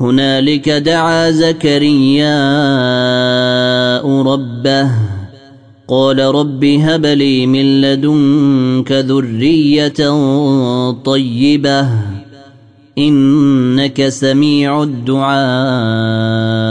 هنالك دعا زكرياء ربه قال رب هب لي من لدنك ذرية طيبة إنك سميع الدعاء.